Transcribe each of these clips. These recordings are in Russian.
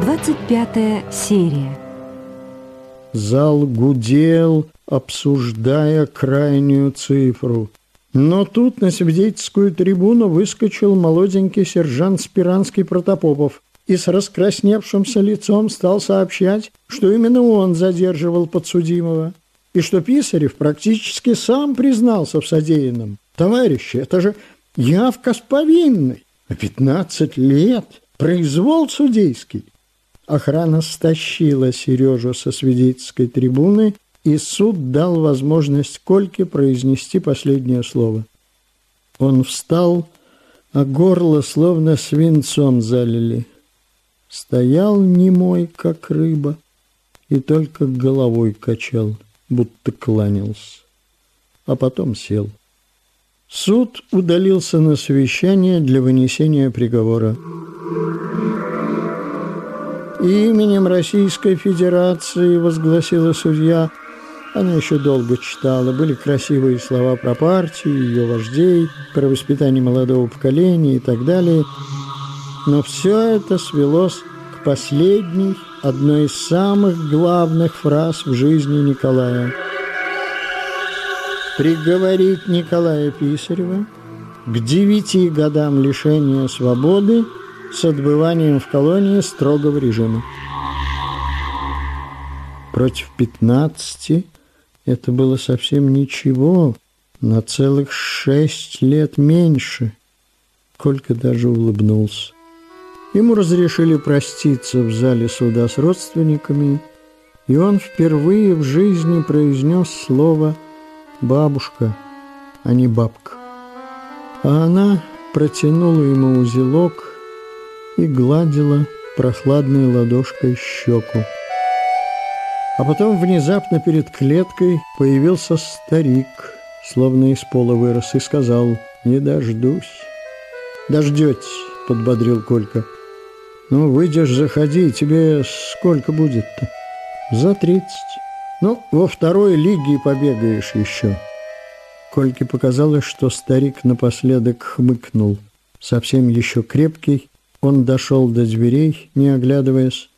25 серия. Зал гудел, обсуждая крайнюю цифру. Но тут на свидетельскую трибуну выскочил молоденький сержант Спиранский Протопопов и с раскрасневшимся лицом стал сообщать, что именно он задерживал подсудимого, и что Писарев практически сам признался в содеянном. «Товарищи, это же явка с повинной, а пятнадцать лет, произвол судейский». Охрана стащила Сережу со свидетельской трибуны, и суд дал возможность Кольке произнести последнее слово. Он встал, а горло словно свинцом залили. Стоял немой, как рыба, и только головой качал, будто кланялся. А потом сел. Суд удалился на совещание для вынесения приговора. «Именем Российской Федерации», — возгласила судья, она еще долго читала, были красивые слова про партию, ее вождей, про воспитание молодого поколения и так далее. Но все это свелось к последней, одной из самых главных фраз в жизни Николая. Приговорить Николая Писарева к девяти годам лишения свободы с отбыванием в колонии строгого режима. Против пятнадцати это было совсем ничего, на целых шесть лет меньше. Колька даже улыбнулся. Ему разрешили проститься в зале суда с родственниками, и он впервые в жизни произнес слово «бабушка», а не «бабка». А она протянула ему узелок и гладила прохладной ладошкой щеку. А потом внезапно перед клеткой появился старик, словно из пола вырос, и сказал «Не дождусь». «Дождетесь», — подбодрил Колька. Ну, выйдешь, заходи, тебе сколько будет-то? За тридцать. Ну, во второй лиге побегаешь еще. Кольке показалось, что старик напоследок хмыкнул. Совсем еще крепкий, он дошел до дверей, не оглядываясь,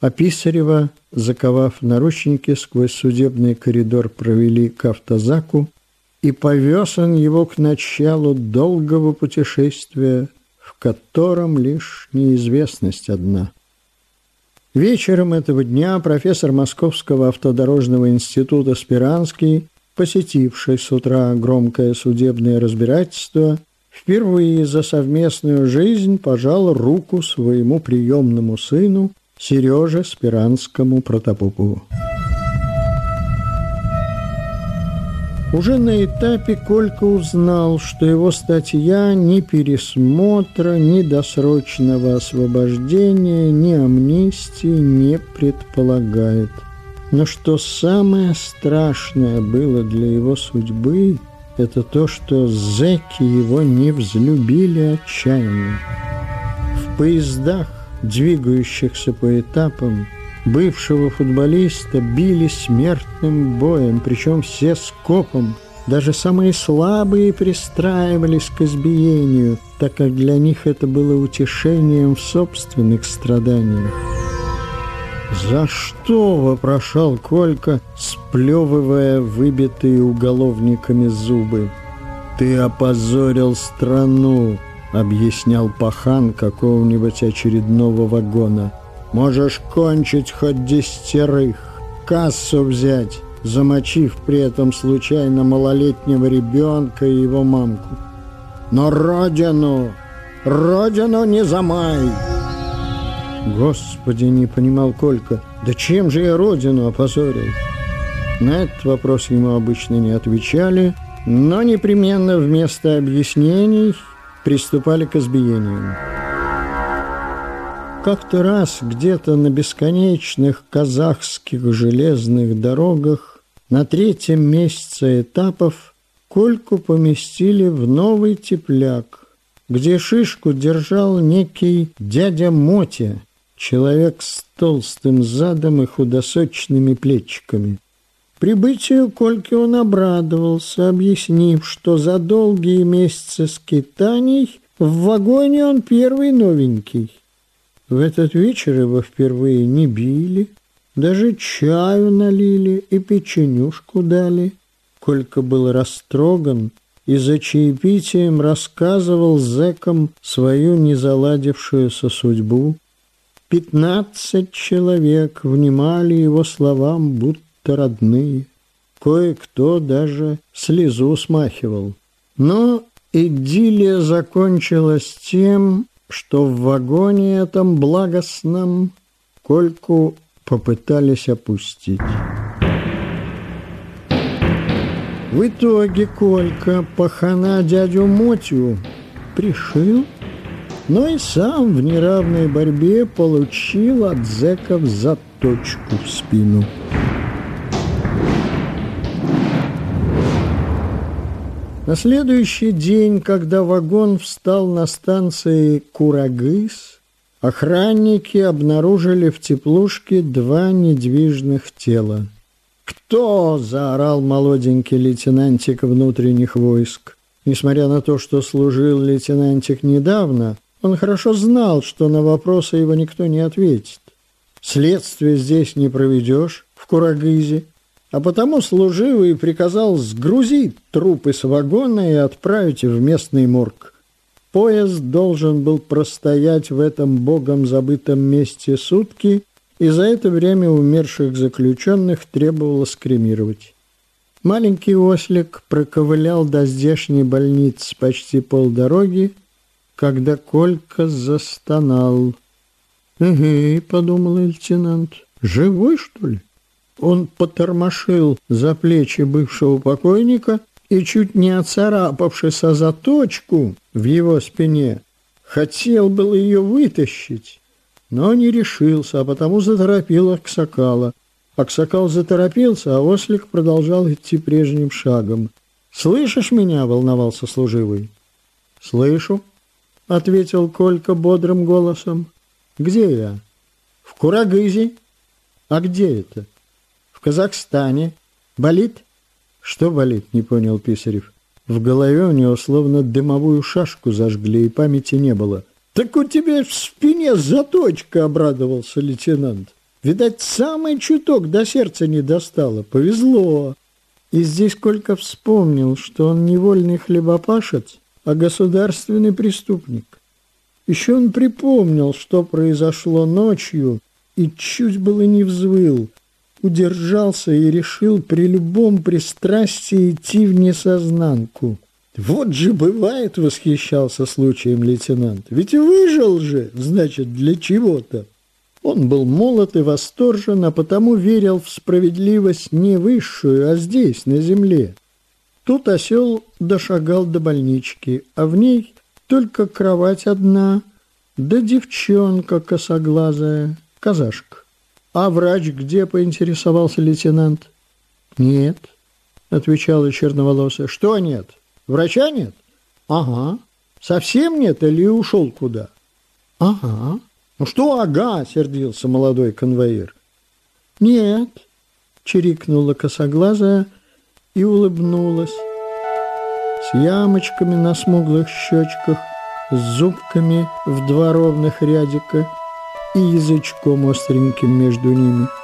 а Писарева, заковав наручники, сквозь судебный коридор провели к автозаку, и повез он его к началу долгого путешествия котором лишь неизвестность одна. Вечером этого дня профессор Московского автодорожного института Спиранский, посетивший с утра громкое судебное разбирательство, впервые за совместную жизнь пожал руку своему приемному сыну Сереже Спиранскому Протопопову. Уже на этапе Колька узнал, что его статья ни пересмотра, ни досрочного освобождения, ни амнистии не предполагает. Но что самое страшное было для его судьбы, это то, что зэки его не взлюбили отчаянно. В поездах, двигающихся по этапам, бывшего футболиста били смертным боем, причем все скопом. Даже самые слабые пристраивались к избиению, так как для них это было утешением в собственных страданиях. «За что?» – вопрошал Колька, сплевывая выбитые уголовниками зубы. «Ты опозорил страну!» – объяснял пахан какого-нибудь очередного вагона – Можешь кончить хоть десятерых, кассу взять, замочив при этом случайно малолетнего ребенка и его мамку. Но родину, родину не замай! Господи, не понимал Колька, да чем же я родину опозорил? На этот вопрос ему обычно не отвечали, но непременно вместо объяснений приступали к избиению. Как-то раз где-то на бесконечных казахских железных дорогах на третьем месяце этапов Кольку поместили в новый тепляк, где шишку держал некий дядя Мотя, человек с толстым задом и худосочными плечиками. Прибытию Кольки он обрадовался, объяснив, что за долгие месяцы скитаний в вагоне он первый новенький. В этот вечер его впервые не били, даже чаю налили и печенюшку дали. Колька был растроган и за чаепитием рассказывал зэкам свою незаладившуюся судьбу. Пятнадцать человек внимали его словам, будто родные. Кое-кто даже слезу смахивал. Но идиллия закончилась тем, что в вагоне этом благостном Кольку попытались опустить. В итоге Колька пахана дядю Мотю пришил, но и сам в неравной борьбе получил от зэков заточку в спину. На следующий день, когда вагон встал на станции Курагыс, охранники обнаружили в теплушке два недвижных тела. «Кто?» – заорал молоденький лейтенантик внутренних войск. Несмотря на то, что служил лейтенантик недавно, он хорошо знал, что на вопросы его никто не ответит. Следствие здесь не проведешь, в Курагызе, а потому служивый приказал сгрузить трупы с вагона и отправить в местный морг. Поезд должен был простоять в этом богом забытом месте сутки, и за это время умерших заключенных требовалось кремировать. Маленький ослик проковылял до здешней больницы почти полдороги, когда Колька застонал. «Эге», — подумал лейтенант, — «живой, что ли?» Он потормошил за плечи бывшего покойника и, чуть не оцарапавшись о заточку в его спине, хотел был ее вытащить но не решился, а потому заторопил Аксакала. Аксакал заторопился, а ослик продолжал идти прежним шагом. «Слышишь меня?» — волновался служивый. «Слышу», — ответил Колька бодрым голосом. «Где я?» «В Курагызе». «А где это?» «В Казахстане. Болит?» «Что болит?» — не понял Писарев. В голове у него словно дымовую шашку зажгли, и памяти не было. «Так у тебя в спине заточка!» — обрадовался лейтенант. «Видать, самый чуток до сердца не достало. Повезло!» И здесь Колька вспомнил, что он невольный хлебопашец, а государственный преступник. Еще он припомнил, что произошло ночью, и чуть было не взвыл, удержался и решил при любом пристрастии идти в несознанку. Вот же бывает, восхищался случаем лейтенант. Ведь выжил же, значит, для чего-то. Он был молод и восторжен, а потому верил в справедливость не высшую, а здесь, на земле. Тут осел дошагал до больнички, а в ней только кровать одна, да девчонка косоглазая, казашка. «А врач где?» — поинтересовался лейтенант. «Нет», — отвечала черноволосая. «Что нет?» Врача нет? Ага. Совсем нет или ушел куда? Ага. Ну что ага, сердился молодой конвоир. Нет, чирикнула косоглазая и улыбнулась. С ямочками на смуглых щечках, с зубками в два ровных рядика и язычком остреньким между ними –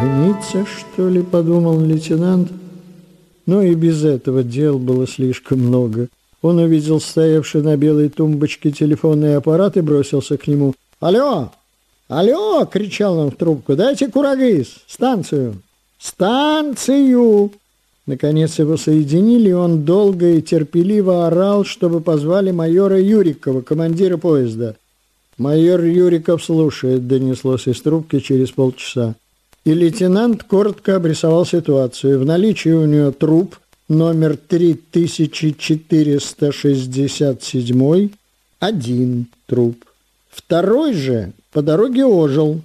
«Жениться, что ли?» – подумал лейтенант. Но и без этого дел было слишком много. Он увидел стоявший на белой тумбочке телефонный аппарат и бросился к нему. «Алло! Алло!» – кричал он в трубку. «Дайте курагыс! Станцию! Станцию!» Наконец его соединили, и он долго и терпеливо орал, чтобы позвали майора Юрикова, командира поезда. «Майор Юриков слушает», — донеслось из трубки через полчаса и лейтенант коротко обрисовал ситуацию. В наличии у нее труп номер 3467, один труп. Второй же по дороге ожил.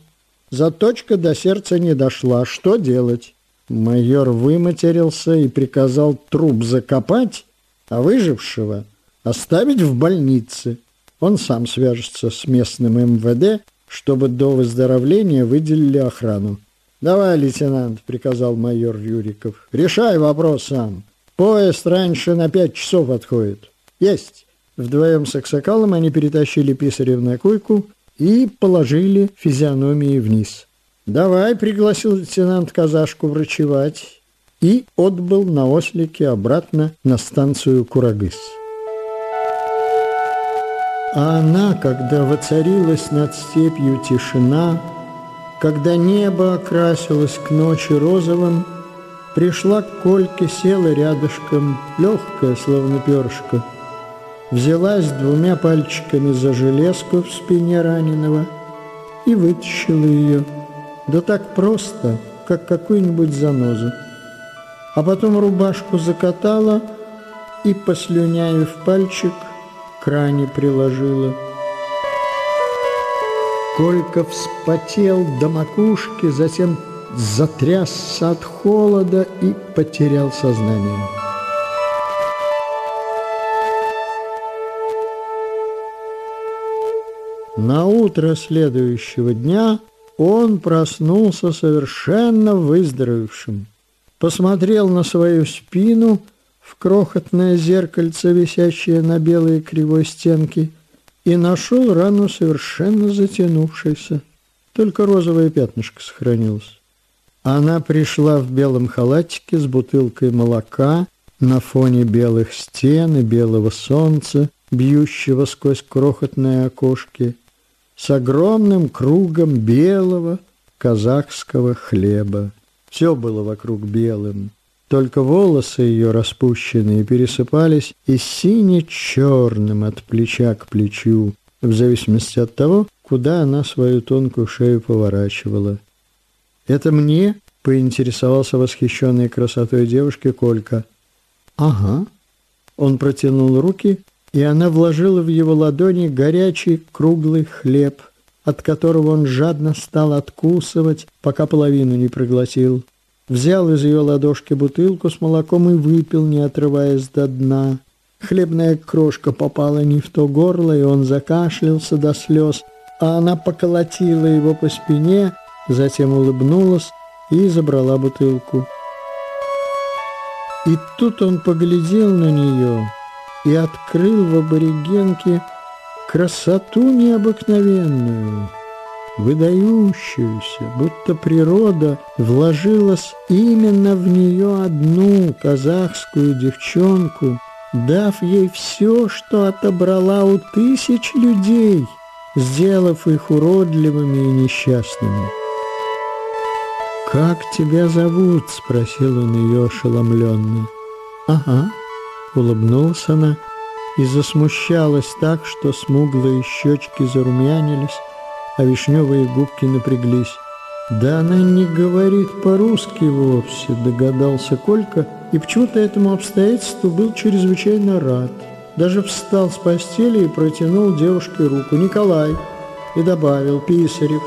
Заточка до сердца не дошла. Что делать? Майор выматерился и приказал труп закопать, а выжившего оставить в больнице. Он сам свяжется с местным МВД, чтобы до выздоровления выделили охрану. «Давай, лейтенант», — приказал майор Юриков, — «решай вопрос сам. Поезд раньше на пять часов отходит. Есть. Вдвоем с Аксакалом они перетащили Писарев на койку и положили физиономии вниз. «Давай», — пригласил лейтенант казашку врачевать, и отбыл на ослике обратно на станцию Курагыс. А она, когда воцарилась над степью тишина, когда небо окрасилось к ночи розовым, пришла к Кольке, села рядышком, легкая, словно перышко, взялась двумя пальчиками за железку в спине раненого и вытащила ее. Да так просто, как какую-нибудь занозу. А потом рубашку закатала и, послюняев пальчик, к ране приложила. Колька вспотел до макушки, затем затрясся от холода и потерял сознание. На утро следующего дня он проснулся совершенно выздоровевшим. Посмотрел на свою спину в крохотное зеркальце, висящее на белой кривой стенке, и нашел рану совершенно затянувшейся. Только розовое пятнышко сохранилось. Она пришла в белом халатике с бутылкой молока на фоне белых стен и белого солнца, бьющего сквозь крохотные окошки, с огромным кругом белого казахского хлеба. Все было вокруг белым, только волосы ее распущенные пересыпались и сине-черным от плеча к плечу, в зависимости от того, куда она свою тонкую шею поворачивала. «Это мне?» — поинтересовался восхищенной красотой девушки Колька. «Ага». Он протянул руки, и она вложила в его ладони горячий круглый хлеб, от которого он жадно стал откусывать, пока половину не проглотил. Взял из ее ладошки бутылку с молоком и выпил, не отрываясь до дна. Хлебная крошка попала не в то горло, и он закашлялся до слез, а она поколотила его по спине, затем улыбнулась и забрала бутылку. И тут он поглядел на нее и открыл в аборигенке красоту необыкновенную, выдающуюся, будто природа вложилась именно в нее одну казахскую девчонку, дав ей все, что отобрала у тысяч людей, сделав их уродливыми и несчастными. «Как тебя зовут?» — спросил он ее ошеломленно. «Ага», — улыбнулась она и засмущалась так, что смуглые щечки зарумянились, а вишневые губки напряглись. «Да она не говорит по-русски вовсе», — догадался Колька, и почему-то этому обстоятельству был чрезвычайно рад. Даже встал с постели и протянул девушке руку. «Николай!» и добавил «Писарев».